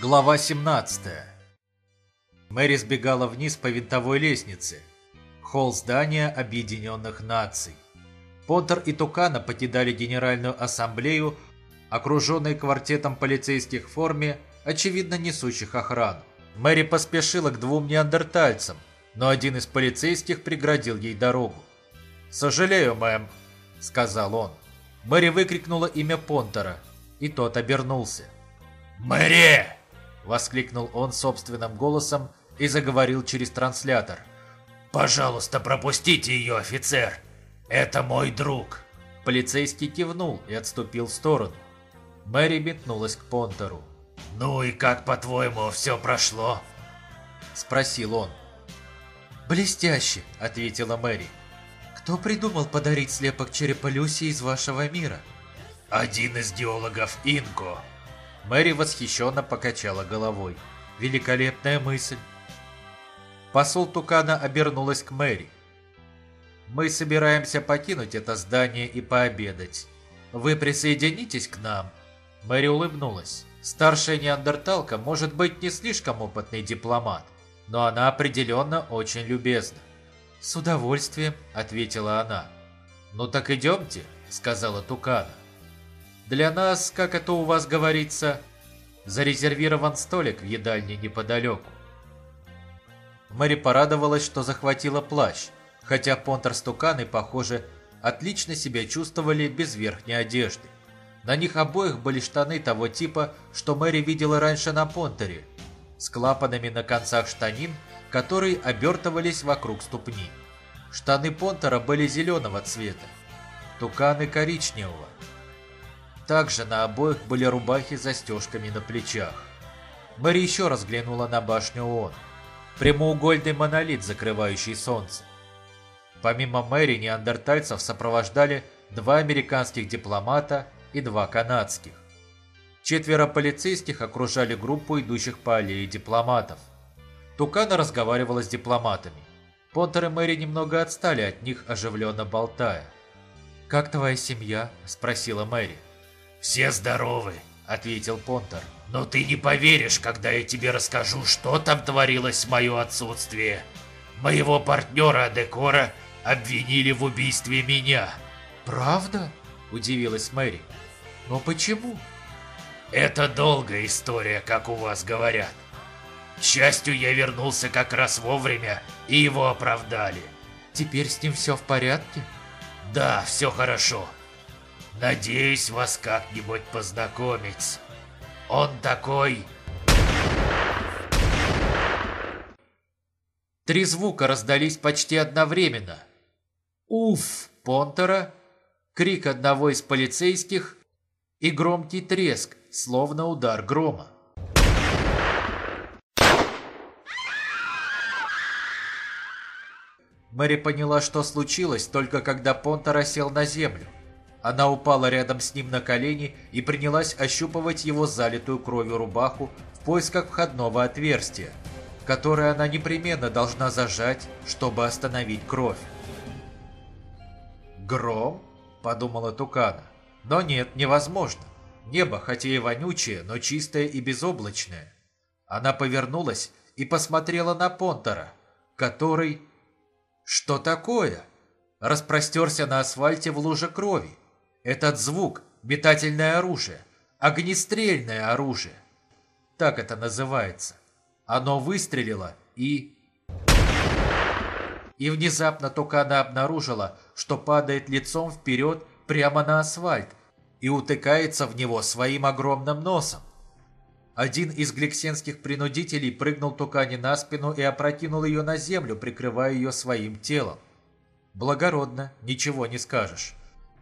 Глава 17 Мэри сбегала вниз по винтовой лестнице. Холл здания Объединенных Наций. Поттер и Тукана покидали Генеральную Ассамблею, окруженные квартетом полицейских в форме, очевидно несущих охрану. Мэри поспешила к двум неандертальцам, но один из полицейских преградил ей дорогу. «Сожалею, мэм», — сказал он. Мэри выкрикнула имя Понтера, и тот обернулся. «Мэри!» — воскликнул он собственным голосом и заговорил через транслятор. «Пожалуйста, пропустите ее, офицер! Это мой друг!» Полицейский кивнул и отступил в сторону. Мэри метнулась к Понтеру. «Ну и как, по-твоему, все прошло?» Спросил он. «Блестяще!» — ответила Мэри. «Кто придумал подарить слепок черепа Люси из вашего мира?» «Один из геологов Инко». Мэри восхищенно покачала головой. «Великолепная мысль!» Посол Тукана обернулась к Мэри. «Мы собираемся покинуть это здание и пообедать. Вы присоединитесь к нам?» Мэри улыбнулась. Старшая неандерталка может быть не слишком опытный дипломат, но она определенно очень любезна. «С удовольствием», — ответила она. «Ну так идемте», — сказала Тукана. «Для нас, как это у вас говорится, зарезервирован столик в едальне неподалеку». Мэри порадовалась, что захватила плащ, хотя Понтер с Туканой, похоже, отлично себя чувствовали без верхней одежды. На них обоих были штаны того типа, что Мэри видела раньше на Понтере, с клапанами на концах штанин, которые обертывались вокруг ступни. Штаны Понтера были зеленого цвета, туканы коричневого. Также на обоих были рубахи с застежками на плечах. Мэри еще раз глянула на башню ООН. Прямоугольный монолит, закрывающий солнце. Помимо Мэри, неандертальцев сопровождали два американских дипломата и два канадских. Четверо полицейских окружали группу идущих по аллее дипломатов. Тукана разговаривала с дипломатами. Понтер и Мэри немного отстали от них, оживленно болтая. «Как твоя семья?» – спросила Мэри. «Все здоровы», – ответил Понтер. «Но ты не поверишь, когда я тебе расскажу, что там творилось в мое отсутствие. Моего партнера Декора обвинили в убийстве меня». «Правда?» – удивилась Мэри. «Но почему?» «Это долгая история, как у вас говорят. К счастью, я вернулся как раз вовремя, и его оправдали». «Теперь с ним все в порядке?» «Да, все хорошо. Надеюсь вас как-нибудь познакомить. Он такой...» Три звука раздались почти одновременно. Уф Понтера, крик одного из полицейских и громкий треск, словно удар грома. Мэри поняла, что случилось, только когда Понтера сел на землю. Она упала рядом с ним на колени и принялась ощупывать его залитую кровью рубаху в поисках входного отверстия, которое она непременно должна зажать, чтобы остановить кровь. «Гром?» – подумала Тукана. «Но нет, невозможно. Небо, хотя и вонючее, но чистое и безоблачное». Она повернулась и посмотрела на Понтера, который... Что такое? Распростерся на асфальте в луже крови. Этот звук – метательное оружие, огнестрельное оружие. Так это называется. Оно выстрелило и... И внезапно Тукана обнаружила, что падает лицом вперед прямо на асфальт и утыкается в него своим огромным носом. Один из гликсенских принудителей прыгнул Тукане на спину и опрокинул ее на землю, прикрывая ее своим телом. Благородно, ничего не скажешь.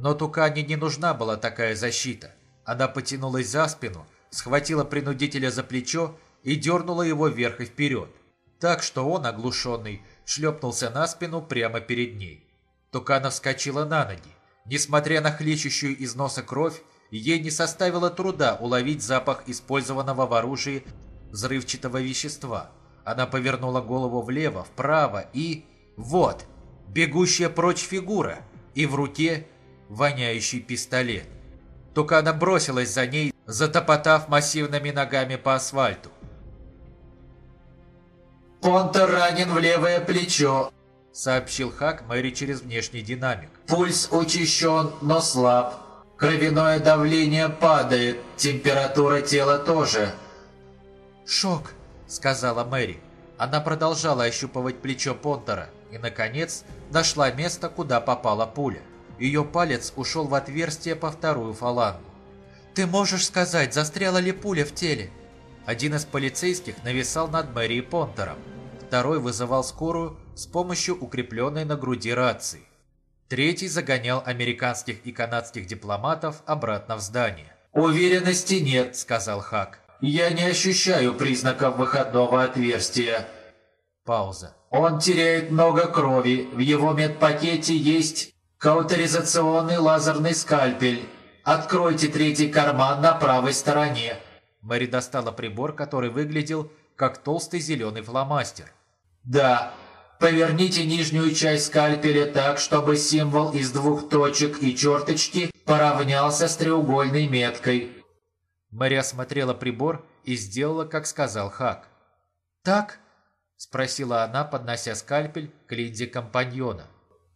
Но Тукане не нужна была такая защита. Она потянулась за спину, схватила принудителя за плечо и дернула его вверх и вперед. Так что он, оглушенный, шлепнулся на спину прямо перед ней. Тукана вскочила на ноги. Несмотря на хлещущую из носа кровь, ей не составило труда уловить запах использованного в оружии взрывчатого вещества. Она повернула голову влево, вправо и... Вот! Бегущая прочь фигура! И в руке воняющий пистолет. Тукана бросилась за ней, затопотав массивными ногами по асфальту. «Понтер ранен в левое плечо», — сообщил Хак Мэри через внешний динамик. «Пульс учащен, но слаб. Кровяное давление падает, температура тела тоже». «Шок», — сказала Мэри. Она продолжала ощупывать плечо Понтера и, наконец, нашла место, куда попала пуля. Ее палец ушел в отверстие по вторую фалангу. «Ты можешь сказать, застряла ли пуля в теле?» Один из полицейских нависал над Мэри Понтером. Второй вызывал скорую с помощью укрепленной на груди рации. Третий загонял американских и канадских дипломатов обратно в здание. «Уверенности нет», — сказал Хак. «Я не ощущаю признаков выходного отверстия». Пауза. «Он теряет много крови. В его медпакете есть каутеризационный лазерный скальпель. Откройте третий карман на правой стороне». Мэри достала прибор, который выглядел как толстый зеленый фломастер. «Да, поверните нижнюю часть скальпеля так, чтобы символ из двух точек и черточки поравнялся с треугольной меткой». Мэри осмотрела прибор и сделала, как сказал Хак. «Так?» – спросила она, поднося скальпель к линзе компаньона.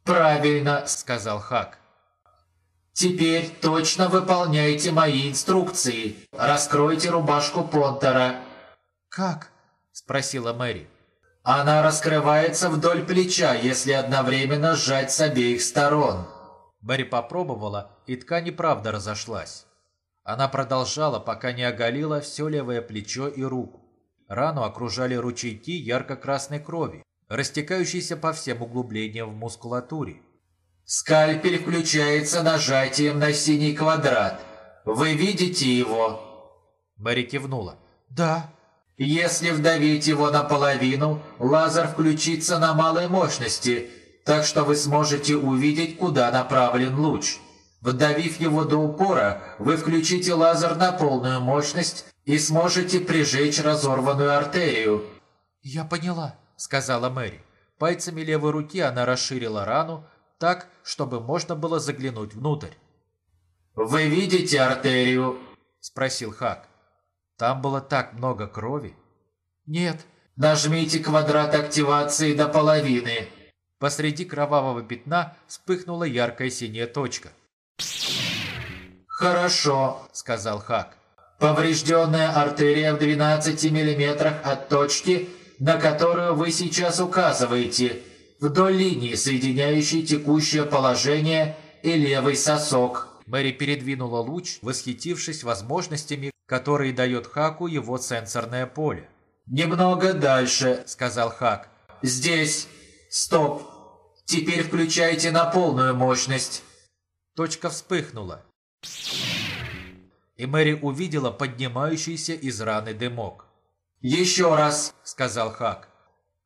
«Правильно», – сказал Хак. «Теперь точно выполняйте мои инструкции. Раскройте рубашку Понтера». «Как?» – спросила Мэри. «Она раскрывается вдоль плеча, если одновременно сжать с обеих сторон». Мэри попробовала, и ткань и правда разошлась. Она продолжала, пока не оголила все левое плечо и руку. Рану окружали ручейки ярко-красной крови, растекающейся по всем углублениям в мускулатуре. «Скальпель включается нажатием на синий квадрат. Вы видите его?» Мэри кивнула. «Да». «Если вдавить его наполовину, лазер включится на малой мощности, так что вы сможете увидеть, куда направлен луч. Вдавив его до упора, вы включите лазер на полную мощность и сможете прижечь разорванную артерию». «Я поняла», — сказала Мэри. Пальцами левой руки она расширила рану, так, чтобы можно было заглянуть внутрь. «Вы видите артерию?» – спросил Хак. Там было так много крови. «Нет». «Нажмите квадрат активации до половины». Посреди кровавого пятна вспыхнула яркая синяя точка. «Хорошо», – сказал Хак. «Поврежденная артерия в 12 миллиметрах от точки, на которую вы сейчас указываете – вдоль линии, соединяющей текущее положение и левый сосок. Мэри передвинула луч, восхитившись возможностями, которые дает Хаку его сенсорное поле. «Немного дальше», — сказал Хак. «Здесь. Стоп. Теперь включайте на полную мощность». Точка вспыхнула. И Мэри увидела поднимающийся из раны дымок. «Еще раз», — сказал Хак.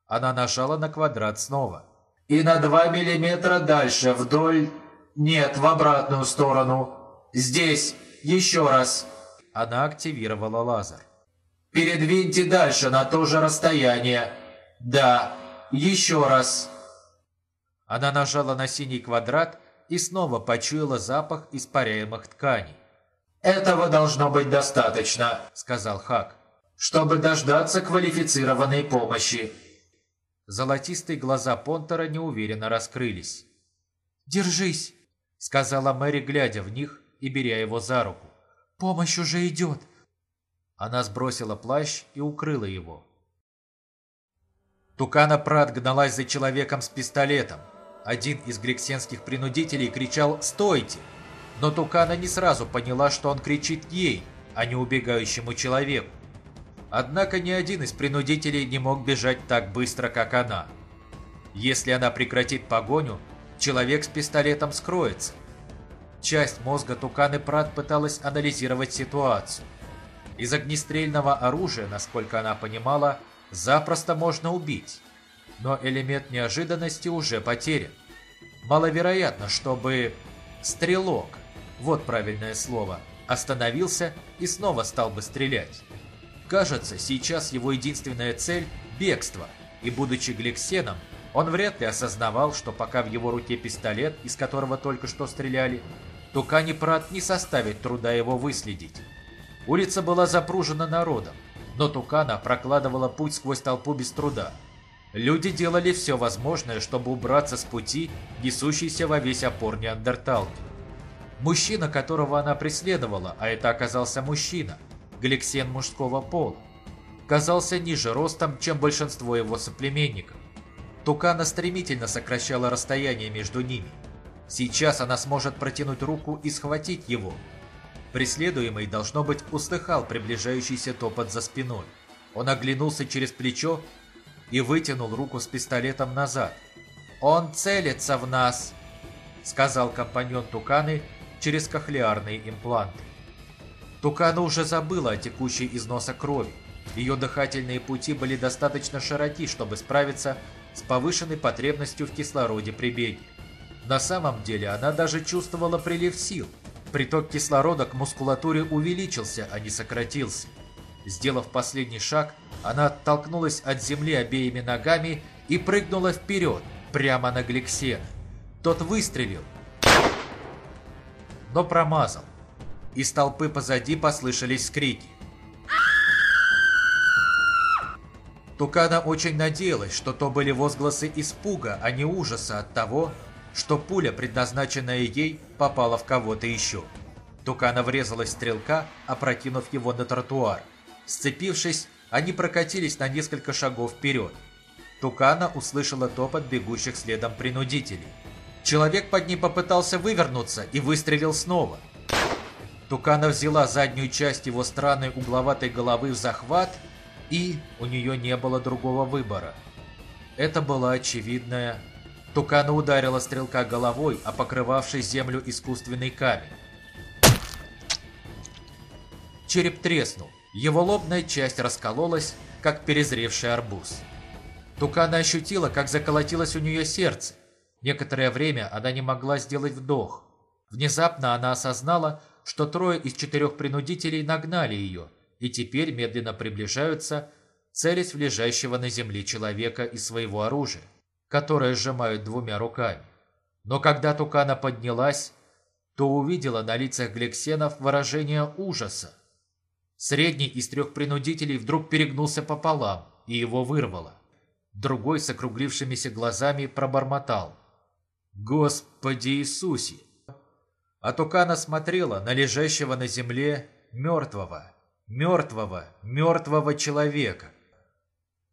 Она нажала на квадрат снова. «И на два миллиметра дальше, вдоль... Нет, в обратную сторону. Здесь. Еще раз». Она активировала лазер. «Передвиньте дальше на то же расстояние. Да. Еще раз». Она нажала на синий квадрат и снова почуяла запах испаряемых тканей. «Этого должно быть достаточно», — сказал Хак, «чтобы дождаться квалифицированной помощи». Золотистые глаза Понтера неуверенно раскрылись. «Держись!» — сказала Мэри, глядя в них и беря его за руку. «Помощь уже идет!» Она сбросила плащ и укрыла его. Тукана Прат гналась за человеком с пистолетом. Один из грексенских принудителей кричал «Стойте!», но Тукана не сразу поняла, что он кричит ей, а не убегающему человеку. Однако ни один из принудителей не мог бежать так быстро, как она. Если она прекратит погоню, человек с пистолетом скроется. Часть мозга Туканы Прат пыталась анализировать ситуацию. Из огнестрельного оружия, насколько она понимала, запросто можно убить. Но элемент неожиданности уже потерян. Маловероятно, чтобы стрелок, вот правильное слово, остановился и снова стал бы стрелять. Кажется, сейчас его единственная цель – бегство, и будучи гликсеном, он вряд ли осознавал, что пока в его руке пистолет, из которого только что стреляли, Тукани Прат не составит труда его выследить. Улица была запружена народом, но Тукана прокладывала путь сквозь толпу без труда. Люди делали все возможное, чтобы убраться с пути, несущейся во весь опор неандерталки. Мужчина, которого она преследовала, а это оказался мужчина, гликсен мужского пола, казался ниже ростом, чем большинство его соплеменников. Тукана стремительно сокращала расстояние между ними. Сейчас она сможет протянуть руку и схватить его. Преследуемый, должно быть, услыхал приближающийся топот за спиной. Он оглянулся через плечо и вытянул руку с пистолетом назад. «Он целится в нас!» — сказал компаньон Туканы через кохлеарные импланты. Тукана уже забыла о текущей из носа крови. Ее дыхательные пути были достаточно широки, чтобы справиться с повышенной потребностью в кислороде при беге. На самом деле она даже чувствовала прилив сил. Приток кислорода к мускулатуре увеличился, а не сократился. Сделав последний шаг, она оттолкнулась от земли обеими ногами и прыгнула вперед, прямо на Гликсена. Тот выстрелил, но промазал. Из толпы позади послышались крики. Тукана очень надеялась, что то были возгласы испуга, а не ужаса от того, что пуля, предназначенная ей, попала в кого-то еще. Тукана врезалась стрелка, опрокинув его на тротуар. Сцепившись, они прокатились на несколько шагов вперед. Тукана услышала топот бегущих следом принудителей. Человек под ней попытался вывернуться и выстрелил снова. Тукана взяла заднюю часть его странной угловатой головы в захват и у нее не было другого выбора. Это была очевидная... Тукана ударила стрелка головой, о покрывавший землю искусственный камень. Череп треснул. Его лобная часть раскололась, как перезревший арбуз. Тукана ощутила, как заколотилось у нее сердце. Некоторое время она не могла сделать вдох. Внезапно она осознала, что трое из четырех принудителей нагнали ее – и теперь медленно приближаются, целясь в лежащего на земле человека из своего оружия, которое сжимают двумя руками. Но когда Тукана поднялась, то увидела на лицах глексенов выражение ужаса. Средний из трех принудителей вдруг перегнулся пополам, и его вырвало. Другой с округлившимися глазами пробормотал. «Господи Иисусе!» А Тукана смотрела на лежащего на земле мертвого, мертвого, мертвого человека,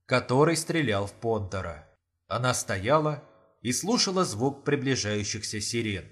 который стрелял в Понтера. Она стояла и слушала звук приближающихся сирен.